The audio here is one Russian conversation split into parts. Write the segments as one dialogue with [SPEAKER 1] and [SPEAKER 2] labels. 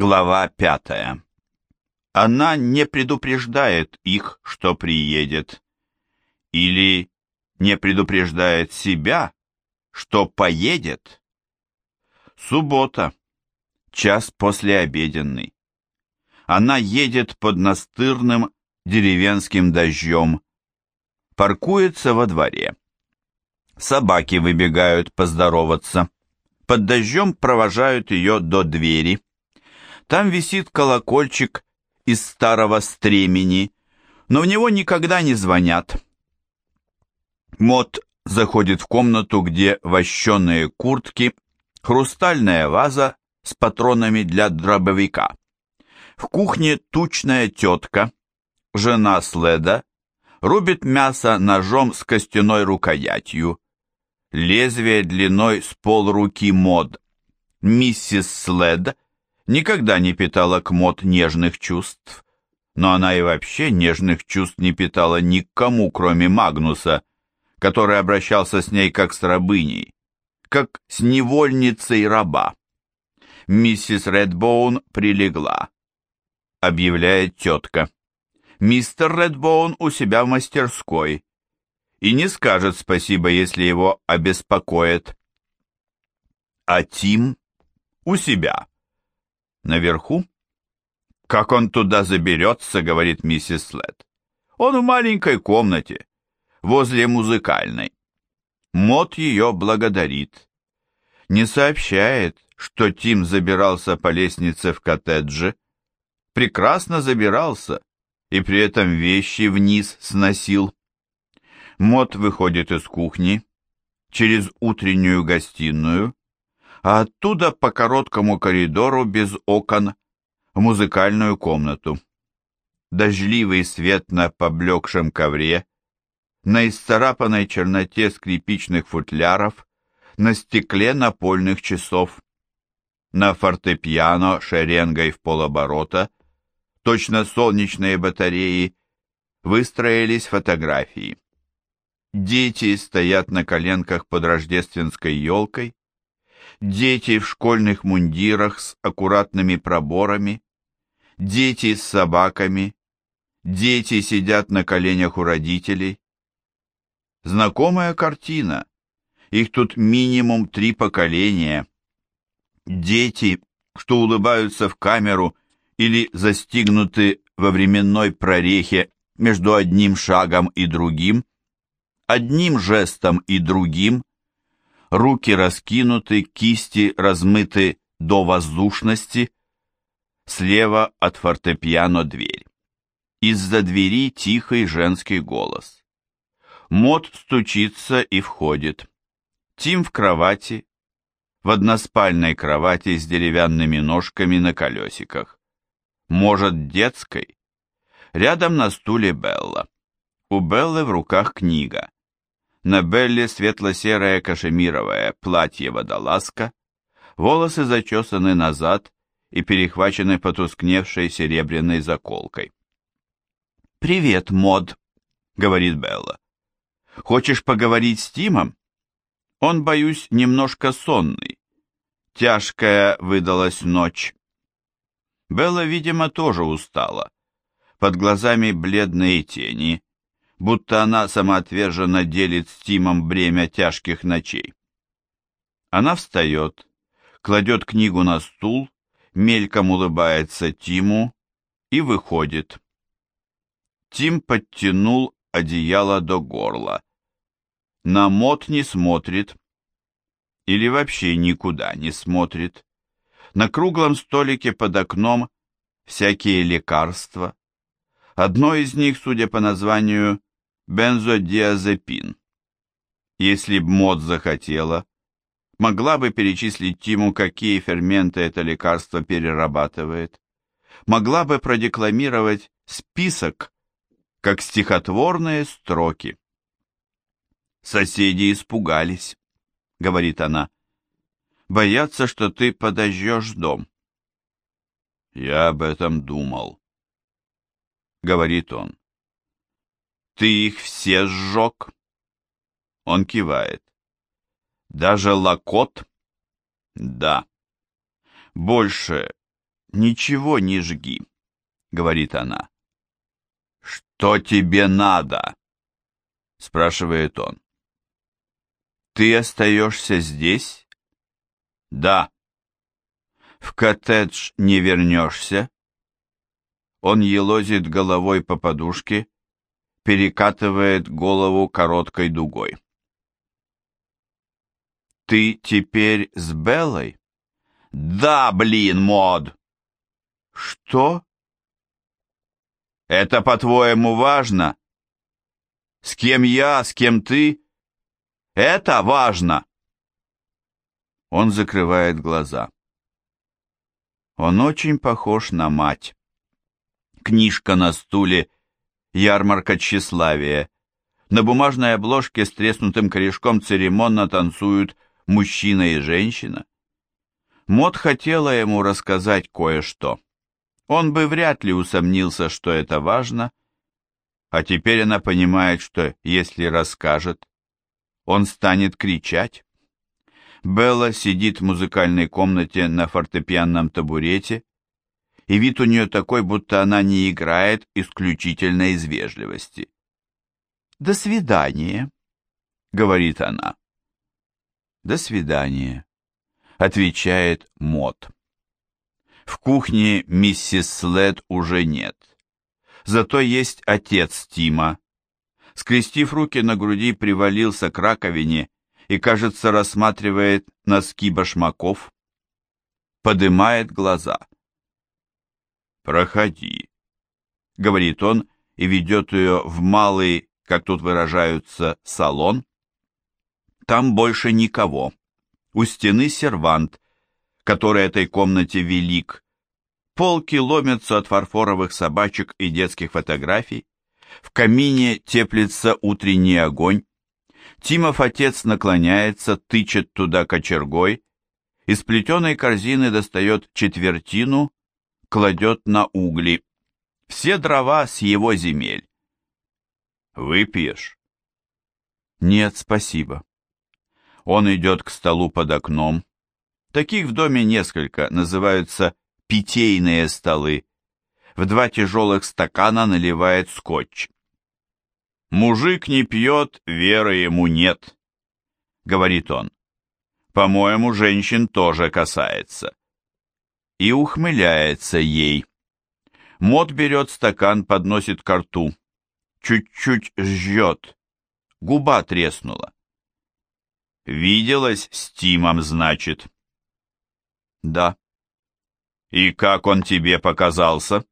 [SPEAKER 1] Глава пятая. Она не предупреждает их, что приедет. Или не предупреждает себя, что поедет. Суббота. Час послеобеденный. Она едет под настырным деревенским дождем. Паркуется во дворе. Собаки выбегают поздороваться. Под дождем провожают ее до двери. Там висит колокольчик из старого стремени, но в него никогда не звонят. Мот заходит в комнату, где вощеные куртки, хрустальная ваза с патронами для дробовика. В кухне тучная тетка, жена Следа, рубит мясо ножом с костяной рукоятью. Лезвие длиной с полруки мод. Миссис След никогда не питала к мод нежных чувств, но она и вообще нежных чувств не питала никому, кроме Магнуса, который обращался с ней как с рабыней, как с невольницей раба. Миссис Редбоун прилегла, объявляет тетка. Мистер Редбоун у себя в мастерской и не скажет спасибо, если его обеспокоит. А Тим у себя. Наверху? Как он туда заберется, говорит миссис Слет. Он в маленькой комнате возле музыкальной. Мот ее благодарит. Не сообщает, что Тим забирался по лестнице в коттедже. Прекрасно забирался, и при этом вещи вниз сносил. Мот выходит из кухни, через утреннюю гостиную, а оттуда по короткому коридору без окон в музыкальную комнату. Дождливый свет на поблекшем ковре на исцарапанной черноте скрипичных футляров, на стекле напольных часов. На фортепиано шеренгой в полоборота, точно солнечные батареи, выстроились фотографии. Дети стоят на коленках под рождественской елкой, дети в школьных мундирах с аккуратными проборами, дети с собаками, дети сидят на коленях у родителей, Знакомая картина. Их тут минимум три поколения. Дети, что улыбаются в камеру или застигнуты во временной прорехе между одним шагом и другим, одним жестом и другим, руки раскинуты, кисти размыты до воздушности, слева от фортепиано дверь. Из-за двери тихий женский голос. Мод стучится и входит. Тим в кровати, в односпальной кровати с деревянными ножками на колесиках. Может, детской? Рядом на стуле Белла. У Беллы в руках книга. На Белле светло-серое кашемировое платье-водолазка, волосы зачесаны назад и перехвачены потускневшей серебряной заколкой. «Привет, Мод», — говорит Белла. Хочешь поговорить с Тимом? Он, боюсь, немножко сонный. Тяжкая выдалась ночь. Белла, видимо, тоже устала. Под глазами бледные тени, будто она самоотверженно делит с Тимом бремя тяжких ночей. Она встает, кладет книгу на стул, мельком улыбается Тиму и выходит. Тим подтянул одеяло до горла на мод не смотрит или вообще никуда не смотрит. На круглом столике под окном всякие лекарства. Одно из них, судя по названию, бензодиазепин. Если б мод захотела, могла бы перечислить Тиму, какие ферменты это лекарство перерабатывает. Могла бы продекламировать список, как стихотворные строки. Соседи испугались, говорит она. Боятся, что ты подожжешь дом. Я об этом думал, говорит он. Ты их все сжег? Он кивает. Даже лакот? Да. Больше, ничего не жги», — говорит она. «Что тебе надо?» — спрашивает он. «Ты остаешься здесь?» «Да». «В коттедж не вернешься?» Он елозит головой по подушке, перекатывает голову короткой дугой. «Ты теперь с Беллой?» «Да, блин, Мод!» «Что?» «Это, по-твоему, важно?» «С кем я, с кем ты?» «Это важно!» Он закрывает глаза. Он очень похож на мать. Книжка на стуле, ярмарка тщеславия. На бумажной обложке с треснутым корешком церемонно танцуют мужчина и женщина. Мот хотела ему рассказать кое-что. Он бы вряд ли усомнился, что это важно, а теперь она понимает, что если расскажет, он станет кричать. Белла сидит в музыкальной комнате на фортепианном табурете, и вид у нее такой, будто она не играет исключительно из вежливости. «До свидания», — говорит она. «До свидания», — отвечает Мот. В кухне миссис След уже нет. Зато есть отец Тима. Скрестив руки на груди, привалился к раковине и, кажется, рассматривает носки башмаков. Подымает глаза. «Проходи», — говорит он и ведет ее в малый, как тут выражаются, салон. Там больше никого. У стены сервант, который этой комнате велик. Полки ломятся от фарфоровых собачек и детских фотографий. В камине теплится утренний огонь. Тимов отец наклоняется, тычет туда кочергой, из плетеной корзины достает четвертину, кладет на угли. Все дрова с его земель. Выпьешь? Нет, спасибо. Он идет к столу под окном. Таких в доме несколько, называются питейные столы. В два тяжелых стакана наливает скотч. «Мужик не пьет, веры ему нет», — говорит он. «По-моему, женщин тоже касается». И ухмыляется ей. Мот берет стакан, подносит ко рту. Чуть-чуть жжет. Губа треснула. Виделась с Тимом, значит. Да. И как он тебе показался?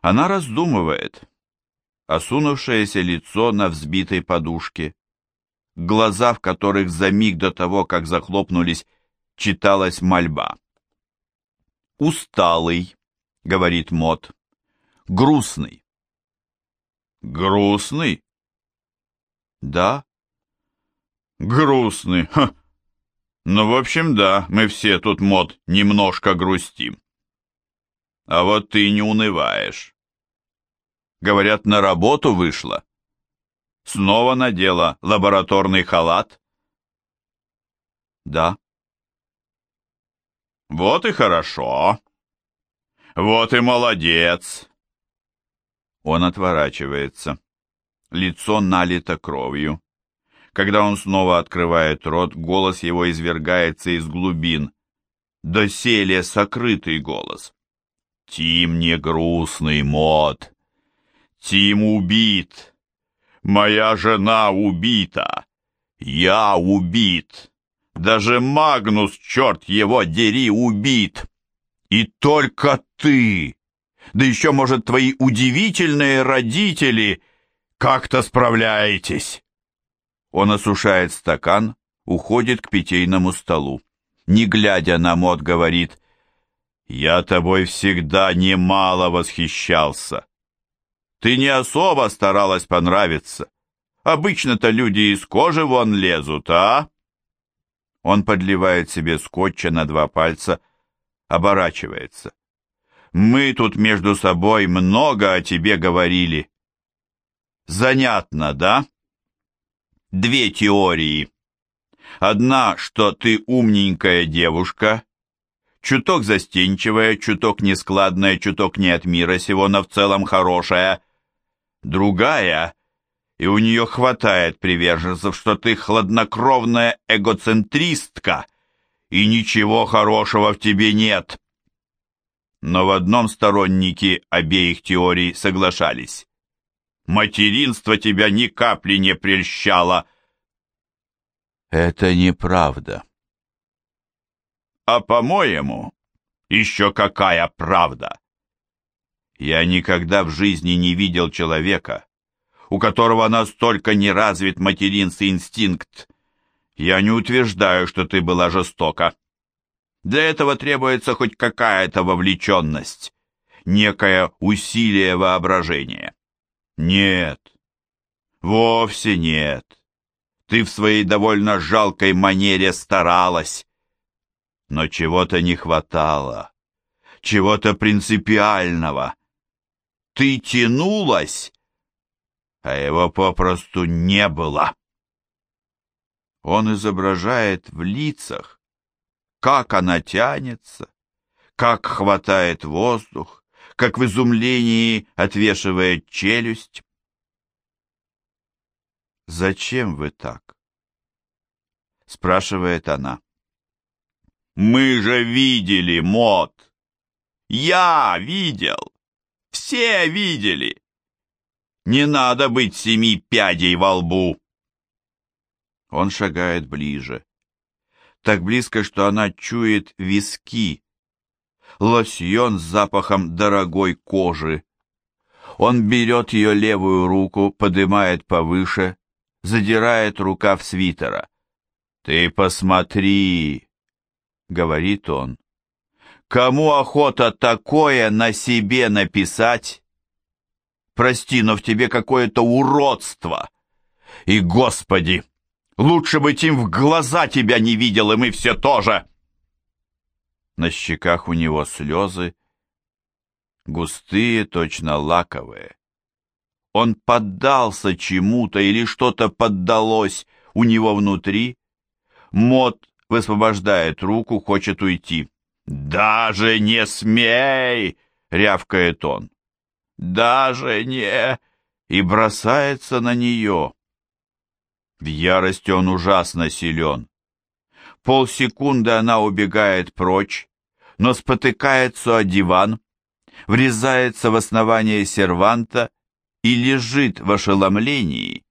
[SPEAKER 1] Она раздумывает. Осунувшееся лицо на взбитой подушке. Глаза, в которых за миг до того, как захлопнулись, читалась мольба. «Усталый», — говорит Мот. «Грустный». «Грустный?» «Да, Грустный, ха. Ну, в общем, да, мы все тут, мод, немножко грустим. А вот ты не унываешь. Говорят, на работу вышла. Снова надела лабораторный халат. Да. Вот и хорошо. Вот и молодец. Он отворачивается. Лицо налито кровью. Когда он снова открывает рот, голос его извергается из глубин. Доселе сокрытый голос. «Тим не грустный, мод. Тим убит. Моя жена убита. Я убит. Даже Магнус, черт его дери, убит. И только ты, да еще, может, твои удивительные родители, как-то справляетесь». Он осушает стакан, уходит к питейному столу. Не глядя на мод, говорит, «Я тобой всегда немало восхищался. Ты не особо старалась понравиться. Обычно-то люди из кожи вон лезут, а?» Он подливает себе скотча на два пальца, оборачивается. «Мы тут между собой много о тебе говорили». «Занятно, да?» две теории. Одна, что ты умненькая девушка, Чуток застенчивая, чуток нескладная, чуток не от мира сего, но в целом хорошая. Другая, и у нее хватает приверженцев, что ты хладнокровная эгоцентристка, и ничего хорошего в тебе нет. Но в одном сторонники обеих теорий соглашались. Материнство тебя ни капли не прельщало. Это неправда. А по-моему, еще какая правда. Я никогда в жизни не видел человека, у которого настолько не развит материнский инстинкт. Я не утверждаю, что ты была жестока. Для этого требуется хоть какая-то вовлеченность, некое усилие воображения. Нет, вовсе нет. Ты в своей довольно жалкой манере старалась. Но чего-то не хватало, чего-то принципиального. Ты тянулась, а его попросту не было. Он изображает в лицах как она тянется, как хватает воздух, как в изумлении отвешивает челюсть. «Зачем вы так?» — спрашивает она. «Мы же видели, Мот! Я видел! Все видели! Не надо быть семи пядей во лбу!» Он шагает ближе так близко, что она чует виски, лосьон с запахом дорогой кожи. Он берет ее левую руку, поднимает повыше, задирает рукав свитера. «Ты посмотри!» — говорит он. «Кому охота такое на себе написать? Прости, но в тебе какое-то уродство! И, Господи!» Лучше бы Тим в глаза тебя не видел, и мы все тоже!» На щеках у него слезы, густые, точно лаковые. Он поддался чему-то или что-то поддалось у него внутри. Мот высвобождает руку, хочет уйти. «Даже не смей!» — рявкает он. «Даже не...» и бросается на нее. В ярости он ужасно силен. Полсекунды она убегает прочь, но спотыкается о диван, врезается в основание серванта и лежит в ошеломлении,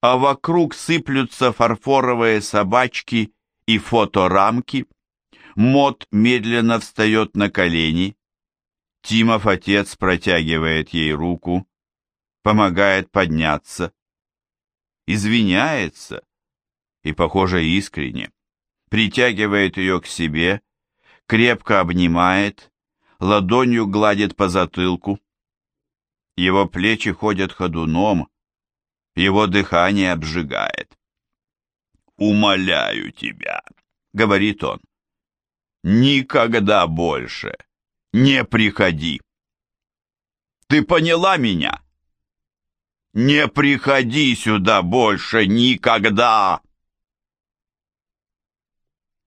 [SPEAKER 1] а вокруг сыплются фарфоровые собачки и фоторамки. Мот медленно встает на колени. Тимов отец протягивает ей руку, помогает подняться извиняется и, похоже, искренне, притягивает ее к себе, крепко обнимает, ладонью гладит по затылку. Его плечи ходят ходуном, его дыхание обжигает. «Умоляю тебя», — говорит он, — «никогда больше не приходи». «Ты поняла меня?» Не приходи сюда больше никогда!»